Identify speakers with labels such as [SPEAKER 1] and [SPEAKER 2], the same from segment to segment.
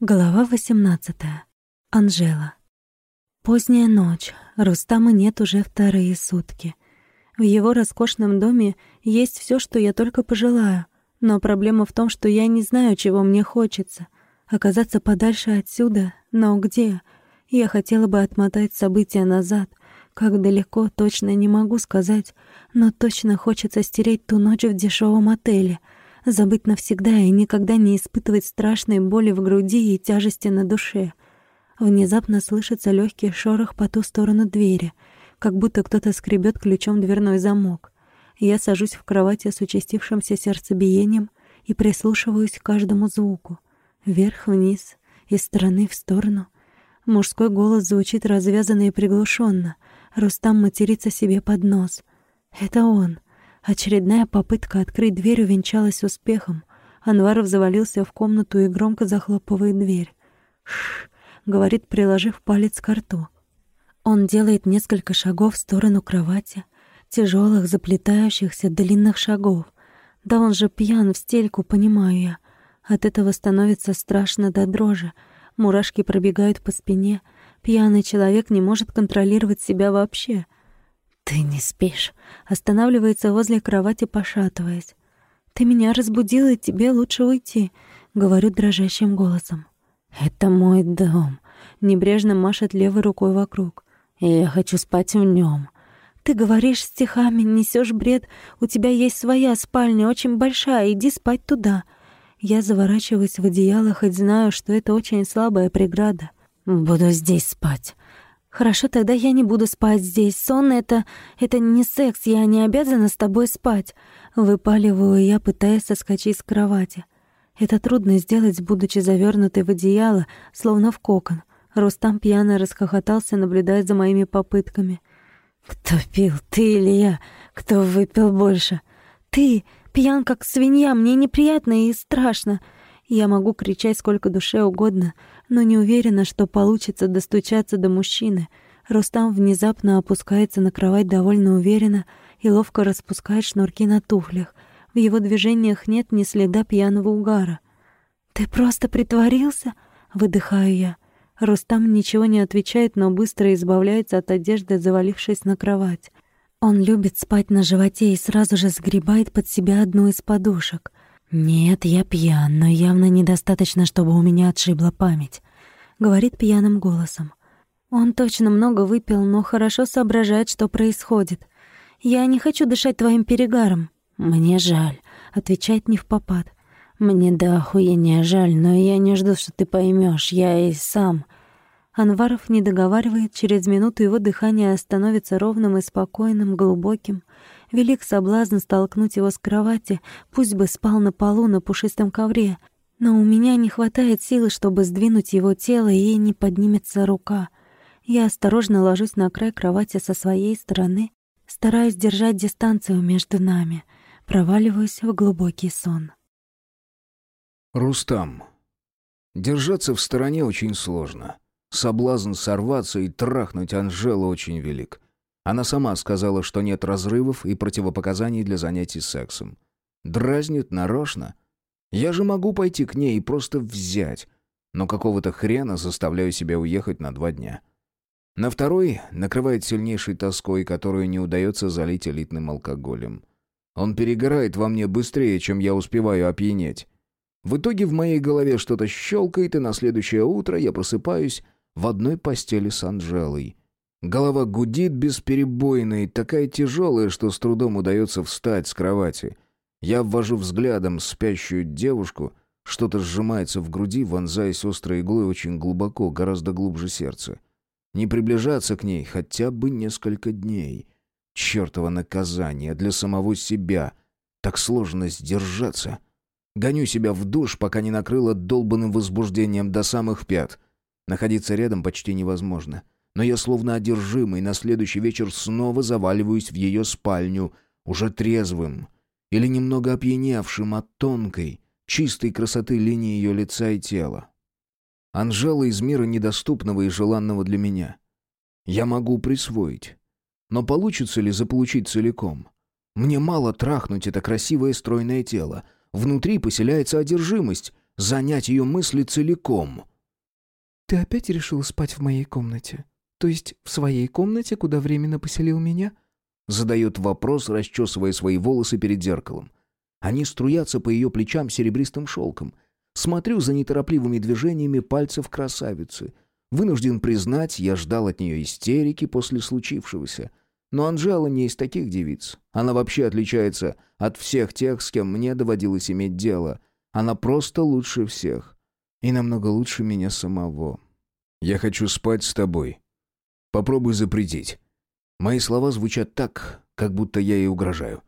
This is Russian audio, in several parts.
[SPEAKER 1] Глава 18. Анжела. Поздняя ночь. Рустама нет уже вторые сутки. В его роскошном доме есть все, что я только пожелаю. Но проблема в том, что я не знаю, чего мне хочется. Оказаться подальше отсюда, но где? Я хотела бы отмотать события назад. Как далеко, точно не могу сказать, но точно хочется стереть ту ночь в дешевом отеле — забыть навсегда и никогда не испытывать страшной боли в груди и тяжести на душе. Внезапно слышится легкий шорох по ту сторону двери, как будто кто-то скребет ключом дверной замок. Я сажусь в кровати с участившимся сердцебиением и прислушиваюсь к каждому звуку. Вверх-вниз, из стороны в сторону. Мужской голос звучит развязанно и приглушенно. Рустам матерится себе под нос. Это он. Очередная попытка открыть дверь увенчалась успехом. Анваров завалился в комнату и громко захлопывает дверь. «Шш», — говорит, приложив палец к рту. Он делает несколько шагов в сторону кровати, тяжелых, заплетающихся длинных шагов. Да он же пьян в стельку, понимаю я. От этого становится страшно до дрожи. Мурашки пробегают по спине. Пьяный человек не может контролировать себя вообще. «Ты не спишь», — останавливается возле кровати, пошатываясь. «Ты меня разбудила, и тебе лучше уйти», — говорю дрожащим голосом. «Это мой дом», — небрежно машет левой рукой вокруг. «Я хочу спать в нем. «Ты говоришь стихами, несешь бред. У тебя есть своя спальня, очень большая, иди спать туда». Я заворачиваюсь в одеяло, хоть знаю, что это очень слабая преграда. «Буду здесь спать», «Хорошо, тогда я не буду спать здесь. Сон — это... это не секс, я не обязана с тобой спать». Выпаливаю я, пытаясь соскочить с кровати. Это трудно сделать, будучи завернутой в одеяло, словно в кокон. Рустам пьяно расхохотался, наблюдая за моими попытками. «Кто пил, ты или я? Кто выпил больше?» «Ты! Пьян, как свинья, мне неприятно и страшно!» Я могу кричать сколько душе угодно, но не уверена, что получится достучаться до мужчины. Рустам внезапно опускается на кровать довольно уверенно и ловко распускает шнурки на туфлях. В его движениях нет ни следа пьяного угара. «Ты просто притворился?» — выдыхаю я. Рустам ничего не отвечает, но быстро избавляется от одежды, завалившись на кровать. Он любит спать на животе и сразу же сгребает под себя одну из подушек — «Нет, я пьян, но явно недостаточно, чтобы у меня отшибла память», — говорит пьяным голосом. «Он точно много выпил, но хорошо соображает, что происходит. Я не хочу дышать твоим перегаром». «Мне жаль», — отвечает не в попад. «Мне да охуения жаль, но я не жду, что ты поймешь. Я и сам...» Анваров не договаривает, через минуту его дыхание становится ровным и спокойным, глубоким. Велик соблазн столкнуть его с кровати, пусть бы спал на полу на пушистом ковре. Но у меня не хватает силы, чтобы сдвинуть его тело, и не поднимется рука. Я осторожно ложусь на край кровати со своей стороны, стараюсь держать дистанцию между нами, проваливаюсь в глубокий сон.
[SPEAKER 2] Рустам. Держаться в стороне очень сложно. Соблазн сорваться и трахнуть Анжелу очень велик. Она сама сказала, что нет разрывов и противопоказаний для занятий сексом. Дразнит нарочно. Я же могу пойти к ней и просто взять, но какого-то хрена заставляю себя уехать на два дня. На второй накрывает сильнейшей тоской, которую не удается залить элитным алкоголем. Он перегорает во мне быстрее, чем я успеваю опьянеть. В итоге в моей голове что-то щелкает, и на следующее утро я просыпаюсь в одной постели с Анжелой. Голова гудит бесперебойно и такая тяжелая, что с трудом удается встать с кровати. Я ввожу взглядом спящую девушку, что-то сжимается в груди, вонзаясь острой иглой очень глубоко, гораздо глубже сердца. Не приближаться к ней хотя бы несколько дней. Чёртово наказание для самого себя. Так сложно сдержаться. Гоню себя в душ, пока не накрыло долбанным возбуждением до самых пят. Находиться рядом почти невозможно. Но я словно одержимый на следующий вечер снова заваливаюсь в ее спальню, уже трезвым или немного опьяневшим от тонкой, чистой красоты линии ее лица и тела. Анжела из мира недоступного и желанного для меня. Я могу присвоить. Но получится ли заполучить целиком? Мне мало трахнуть это красивое стройное тело. Внутри поселяется одержимость. занять ее мысли целиком.
[SPEAKER 3] «Ты опять решил спать в моей комнате? То есть в своей комнате, куда временно поселил меня?»
[SPEAKER 2] Задает вопрос, расчесывая свои волосы перед зеркалом. Они струятся по ее плечам серебристым шелком. Смотрю за неторопливыми движениями пальцев красавицы. Вынужден признать, я ждал от нее истерики после случившегося. Но Анжела не из таких девиц. Она вообще отличается от всех тех, с кем мне доводилось иметь дело. Она просто лучше всех. И намного лучше меня самого. «Я хочу спать с тобой. Попробуй запретить». Мои слова звучат так, как будто я ей угрожаю.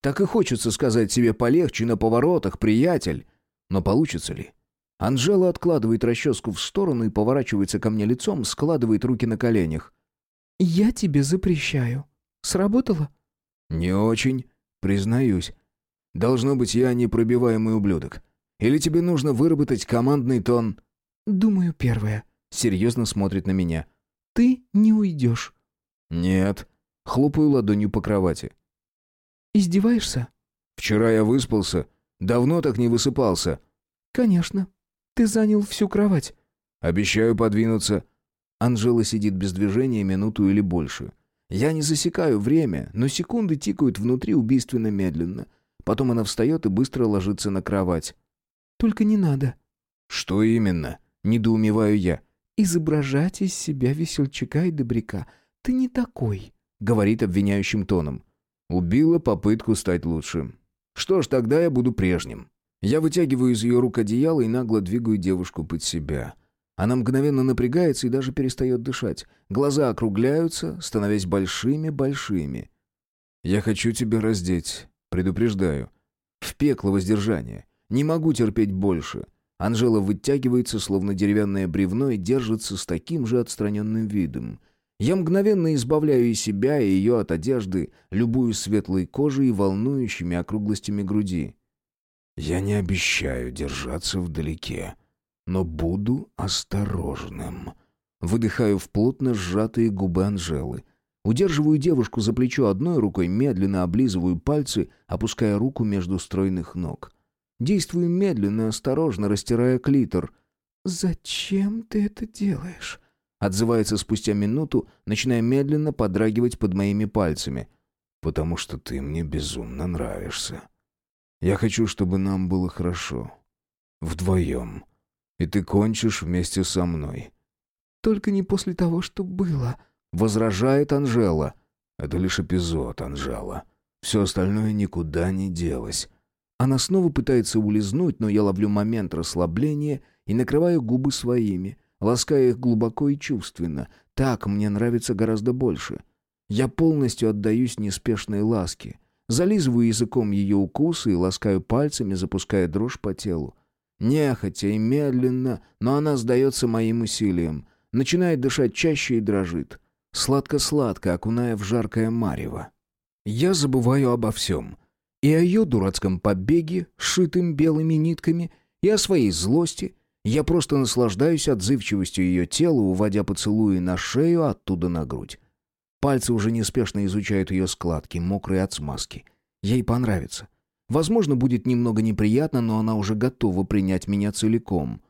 [SPEAKER 2] Так и хочется сказать себе полегче на поворотах, приятель. Но получится ли? Анжела откладывает расческу в сторону и поворачивается ко мне лицом, складывает руки на коленях.
[SPEAKER 3] «Я тебе запрещаю. Сработало?»
[SPEAKER 2] «Не очень, признаюсь. Должно быть, я непробиваемый ублюдок. Или тебе нужно выработать командный тон?»
[SPEAKER 3] «Думаю, первое».
[SPEAKER 2] Серьезно смотрит на меня.
[SPEAKER 3] «Ты не уйдешь».
[SPEAKER 2] «Нет». Хлопаю ладонью по кровати.
[SPEAKER 3] «Издеваешься?»
[SPEAKER 2] «Вчера я выспался. Давно так не высыпался».
[SPEAKER 3] «Конечно. Ты занял всю кровать».
[SPEAKER 2] «Обещаю подвинуться». Анжела сидит без движения минуту или больше. Я не засекаю время, но секунды тикают внутри убийственно медленно. Потом она встает и быстро ложится на кровать.
[SPEAKER 3] «Только не надо».
[SPEAKER 2] «Что именно?» — недоумеваю я.
[SPEAKER 3] «Изображать из себя весельчака и добряка. Ты не такой», — говорит обвиняющим тоном.
[SPEAKER 2] Убила попытку стать лучше. Что ж, тогда я буду прежним. Я вытягиваю из ее рук одеяло и нагло двигаю девушку под себя. Она мгновенно напрягается и даже перестает дышать. Глаза округляются, становясь большими-большими. «Я хочу тебя раздеть, предупреждаю. В пекло воздержания. Не могу терпеть больше». Анжела вытягивается, словно деревянное бревно, и держится с таким же отстраненным видом. Я мгновенно избавляю и себя, и ее от одежды, любую светлой кожей и волнующими округлостями груди. Я не обещаю держаться вдалеке, но буду осторожным. Выдыхаю в плотно сжатые губы Анжелы. Удерживаю девушку за плечо одной рукой, медленно облизываю пальцы, опуская руку между стройных ног. Действую медленно, осторожно, растирая клитор.
[SPEAKER 3] «Зачем ты это делаешь?»
[SPEAKER 2] Отзывается спустя минуту, начиная медленно подрагивать под моими пальцами. «Потому что ты мне безумно нравишься. Я хочу, чтобы нам было хорошо. Вдвоем. И ты кончишь вместе со мной».
[SPEAKER 3] «Только не после того, что было», —
[SPEAKER 2] возражает Анжела. «Это лишь эпизод, Анжела. Все остальное никуда не делось». Она снова пытается улизнуть, но я ловлю момент расслабления и накрываю губы своими — лаская их глубоко и чувственно. Так мне нравится гораздо больше. Я полностью отдаюсь неспешной ласке. Зализываю языком ее укусы и ласкаю пальцами, запуская дрожь по телу. Нехотя и медленно, но она сдается моим усилиям. Начинает дышать чаще и дрожит. Сладко-сладко, окуная в жаркое марево. Я забываю обо всем. И о ее дурацком побеге, сшитым белыми нитками, и о своей злости, я просто наслаждаюсь отзывчивостью ее тела, уводя поцелуи на шею, оттуда на грудь. Пальцы уже неспешно изучают ее складки, мокрые от смазки. Ей понравится. Возможно, будет немного неприятно, но она уже готова принять меня целиком.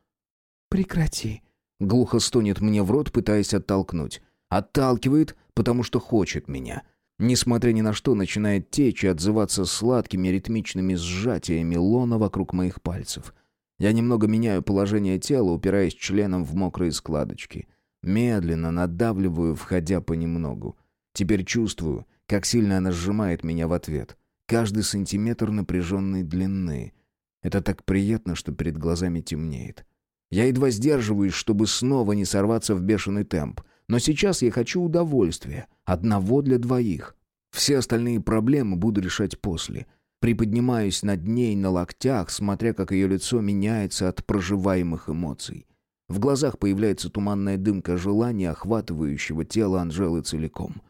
[SPEAKER 3] «Прекрати», —
[SPEAKER 2] глухо стонет мне в рот, пытаясь оттолкнуть. Отталкивает, потому что хочет меня. Несмотря ни на что, начинает течь и отзываться сладкими ритмичными сжатиями лона вокруг моих пальцев — я немного меняю положение тела, упираясь членом в мокрые складочки. Медленно надавливаю, входя понемногу. Теперь чувствую, как сильно она сжимает меня в ответ. Каждый сантиметр напряженной длины. Это так приятно, что перед глазами темнеет. Я едва сдерживаюсь, чтобы снова не сорваться в бешеный темп. Но сейчас я хочу удовольствия. Одного для двоих. Все остальные проблемы буду решать после. Приподнимаюсь над ней на локтях, смотря, как ее лицо меняется от проживаемых эмоций. В глазах появляется туманная дымка желания, охватывающего тело Анжелы целиком.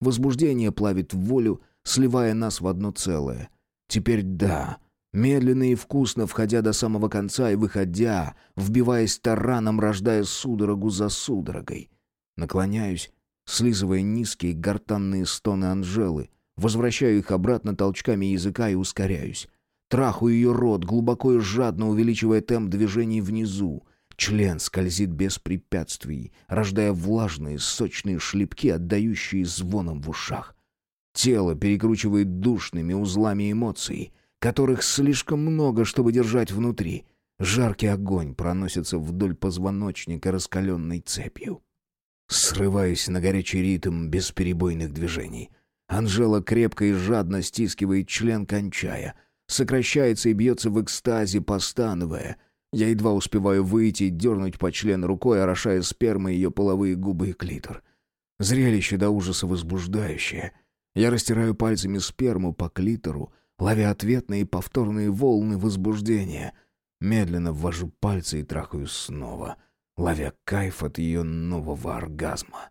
[SPEAKER 2] Возбуждение плавит в волю, сливая нас в одно целое. Теперь да, медленно и вкусно, входя до самого конца и выходя, вбиваясь тараном, рождая судорогу за судорогой. Наклоняюсь, слизывая низкие гортанные стоны Анжелы, Возвращаю их обратно толчками языка и ускоряюсь. Трахаю ее рот, глубоко и жадно увеличивая темп движений внизу. Член скользит без препятствий, рождая влажные, сочные шлепки, отдающие звоном в ушах. Тело перекручивает душными узлами эмоций, которых слишком много, чтобы держать внутри. Жаркий огонь проносится вдоль позвоночника раскаленной цепью. Срываюсь на горячий ритм бесперебойных движений. Анжела крепко и жадно стискивает член, кончая. Сокращается и бьется в экстазе, постановая. Я едва успеваю выйти и дернуть по члену рукой, орошая спермой ее половые губы и клитор. Зрелище до ужаса возбуждающее. Я растираю пальцами сперму по клитору, ловя ответные повторные волны возбуждения. Медленно ввожу пальцы и трахаю снова — ловя кайф от ее нового оргазма.